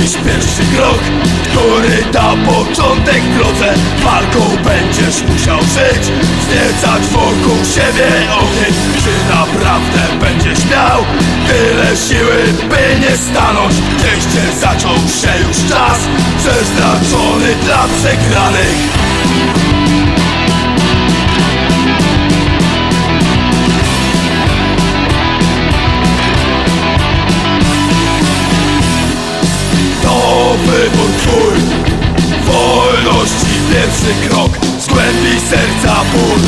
dziś pierwszy krok Który da początek drodze. Walką będziesz musiał żyć Zniecać wokół siebie ogień. Czy naprawdę będziesz miał Tyle siły, by nie stanąć? Gdzieś zaczął się już czas Przeznaczony dla przegranych pierwszy krok Z głębi serca ból.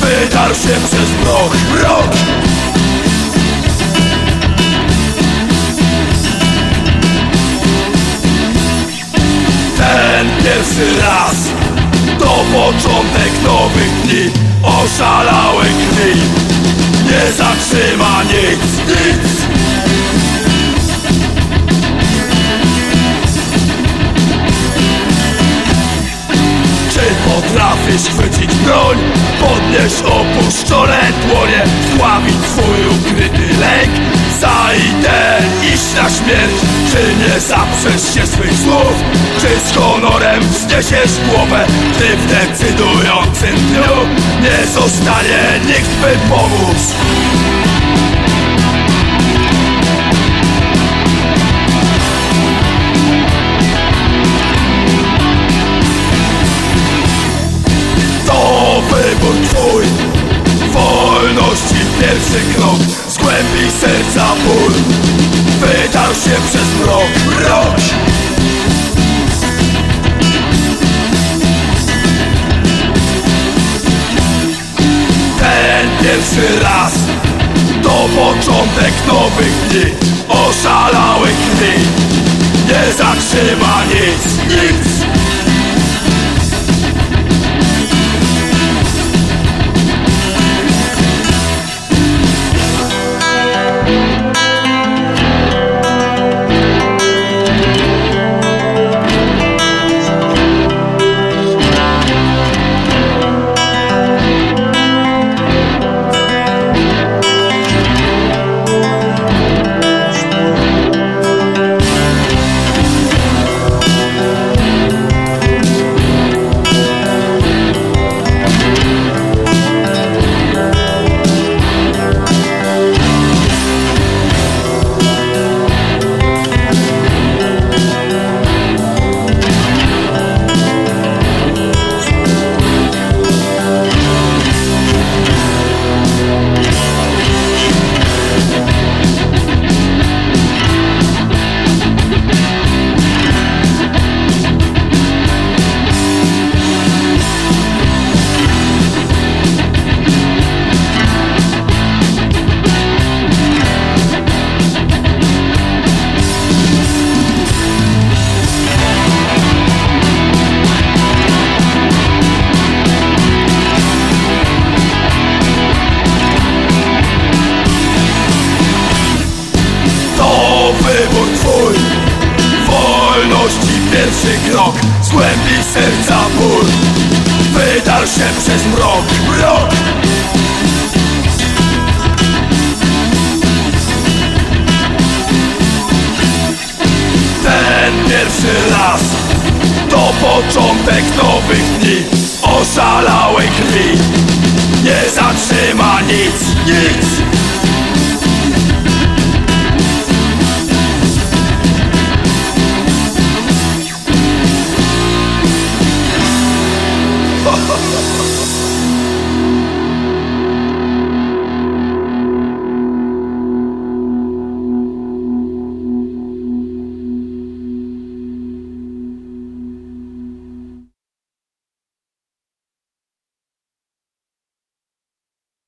Wydarł się przez mrok, mrok. Ten pierwszy raz To początek nowych dni. Oszalałej krwi. Nie zatrzyma nic, nic Podnieś opuszczone dłonie Sławić swój ukryty lęk. Za iść na śmierć Czy nie zaprzesz się swych słów? Czy z honorem wzniesiesz głowę Gdy w decydującym dniu Nie zostanie nikt by pomóc pierwszy krok Z głębi serca ból. Wydarł się przez mrok, mrok. Ten pierwszy raz To początek nowych dni. Oszalałych Pierwszy krok z głębi serca ból. Wydarł się przez mrok, mrok. Ten pierwszy raz To początek nowych dni. Oszalałej krwi. Nie zatrzyma nic, nic.